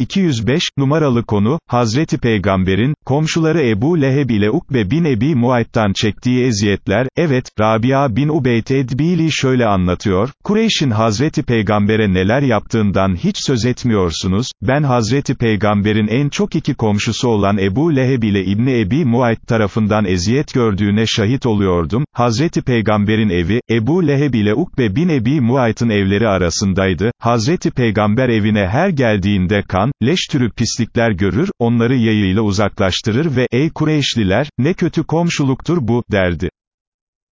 205, numaralı konu, Hazreti Peygamber'in, komşuları Ebu Leheb ile Ukbe bin Ebi Muayt'tan çektiği eziyetler, evet, Rabia bin Ubeyt Edbili şöyle anlatıyor, Kureyş'in Hazreti Peygamber'e neler yaptığından hiç söz etmiyorsunuz, ben Hazreti Peygamber'in en çok iki komşusu olan Ebu Leheb ile İbni Ebi Muayt tarafından eziyet gördüğüne şahit oluyordum, Hazreti Peygamber'in evi, Ebu Leheb ile Ukbe bin Ebi Muayt'ın evleri arasındaydı, Hazreti Peygamber evine her geldiğinde kan, leş türü pislikler görür, onları yayıyla uzaklaştırır ve, ey Kureyşliler, ne kötü komşuluktur bu, derdi.